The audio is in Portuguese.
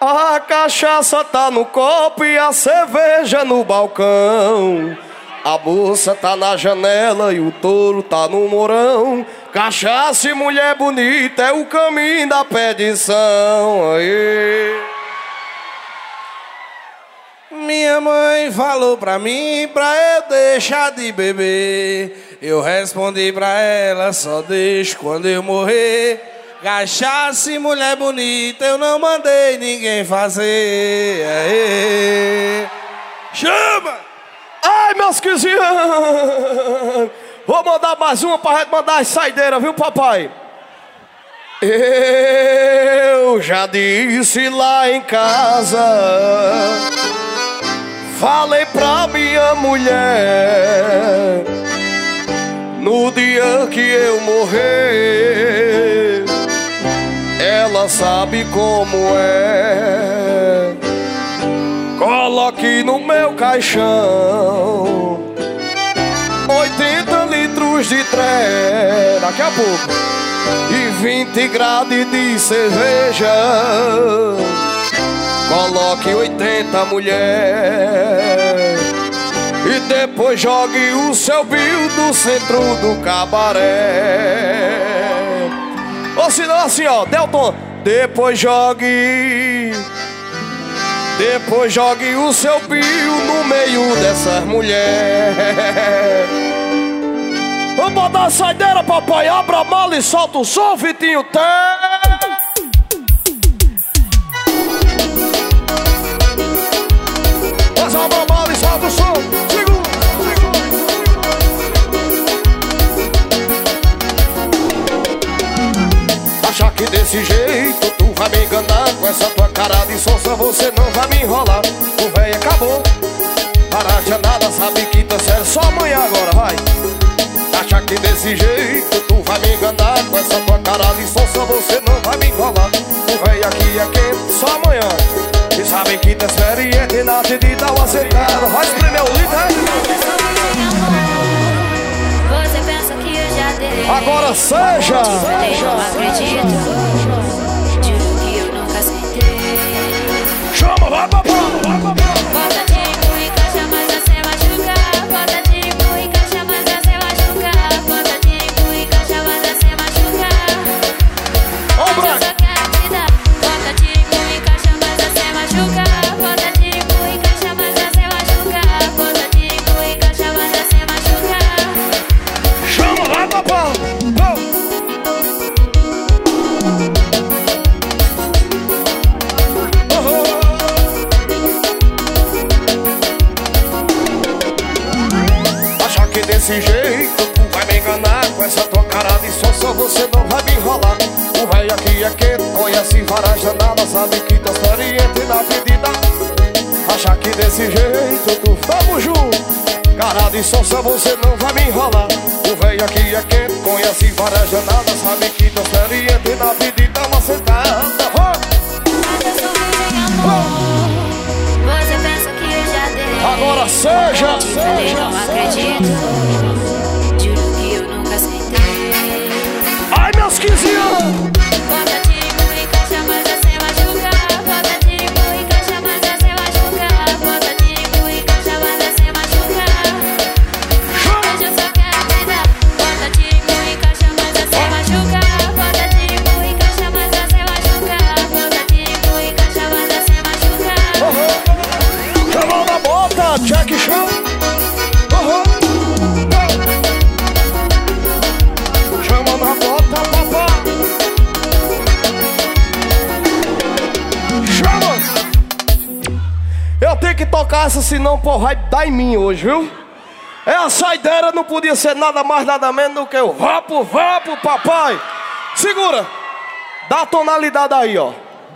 A cachaça tá no copo e a cerveja no balcão. A moça tá na janela e o touro tá no morão. Cachaça e mulher bonita é o caminho da perdição. Aê. Minha mãe falou pra mim pra eu deixar de beber. Eu respondi pra ela, só deixo quando eu morrer. Cachaça mulher bonita, eu não mandei ninguém fazer. Aê. Chama! Ai, meus quizinhos! Vou mandar mais uma pra gente mandar as saideiras, viu, papai? Eu já disse lá em casa, falei pra minha mulher, no dia que eu morrer, ela sabe como é. Coloque no meu caixão 80 litros de tré Daqui a pouco E 20 graus de cerveja Coloque 80 mulher E depois jogue o seu bill do centro do cabaré Ou se não assim ó, Delton Depois jogue depois jogue o seu pio no meio dessas mulheres. Vamos botar a saideira, papai. Abra a mala e solta o som, Vitinho. Desse jeito tu vai me enganar com essa tua cara de sonsa, você não vai me enrolar. O véi acabou. Para de nada, sabe que tá sério. Só amanhã agora, vai. Acha que desse jeito tu vai me enganar com essa tua cara de sonsa, você não vai me enrolar. O véi aqui é quente, só amanhã. E sabe que tá experiente e na te dá uma aceitada. Vai espremer o líder. Você Agora seja. Desse jeito. Tu vai me enganar Com essa tua cara de sonsa você não vai me enrolar. O velho aqui é quente, conhece várias janadas Sabe que tá experiente na pedida Acha que desse jeito tu vamos junto. Cara de sonsa você não vai me enrolar. O velho aqui é quente, conhece várias janadas Sabe que tá experiente na Uma sentada. Você pensa que eu já dei. Agora seja, Eu seja, não acredito. Chan Uhum. Chama na bota, papai Chama. Eu tenho que tocar essa, senão pô, vai dar em mim hoje, viu? É a saideira, não podia ser nada mais, nada menos do que o vapo, vapo, papai. Segura. Dá a tonalidade aí, ó